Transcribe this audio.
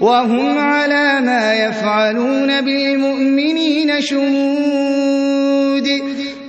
وهم على ما يفعلون بالمؤمنين شهود